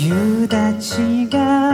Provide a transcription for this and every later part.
夕立が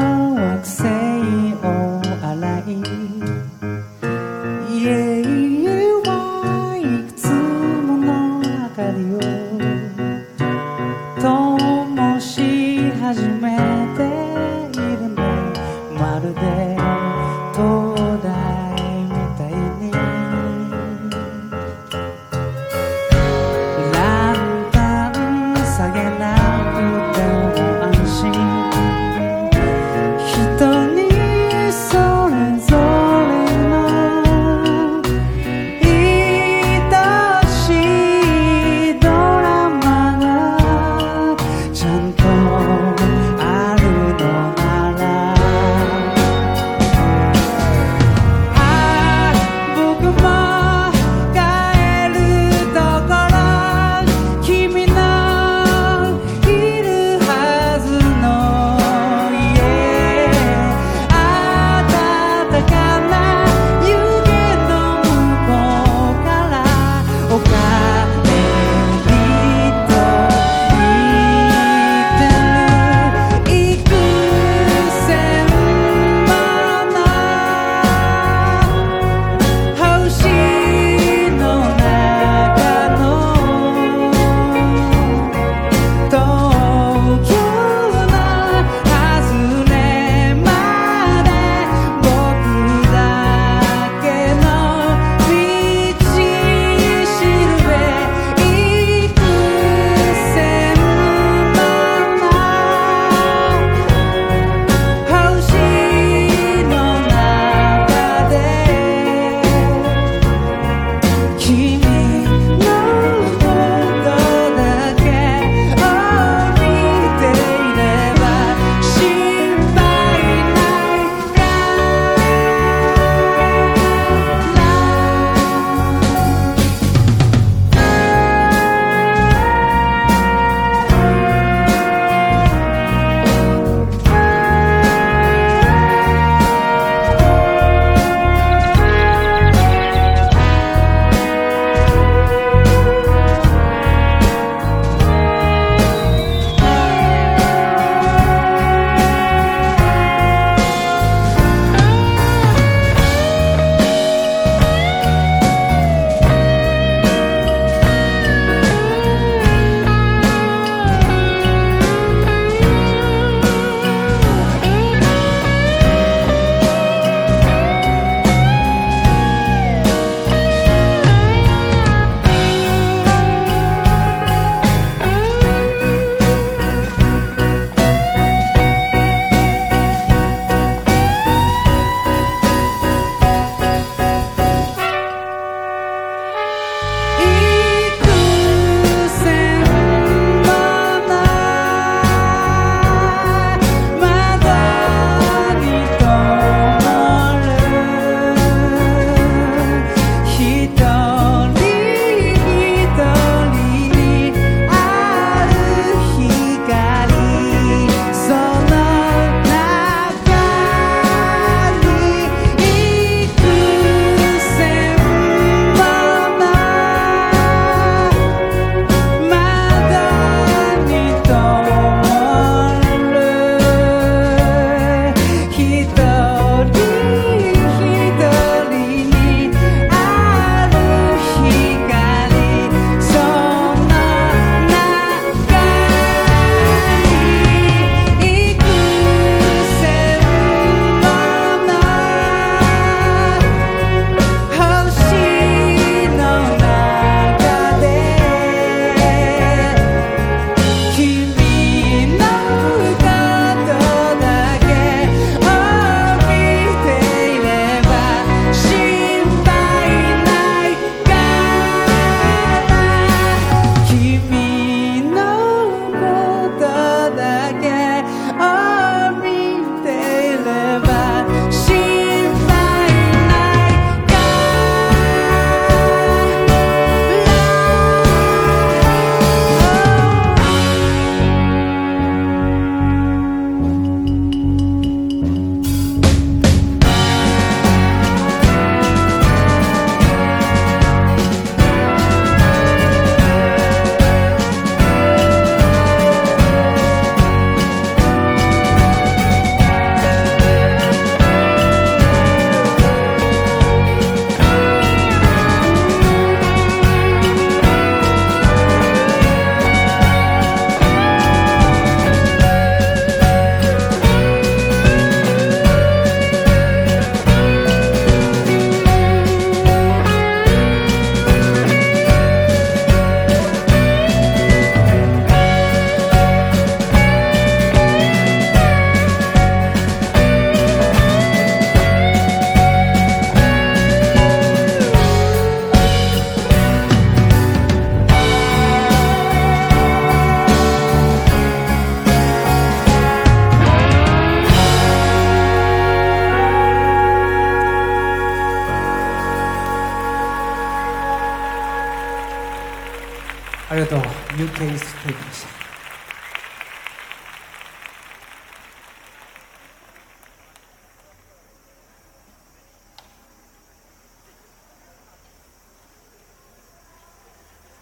ありがとう UK ステーキでした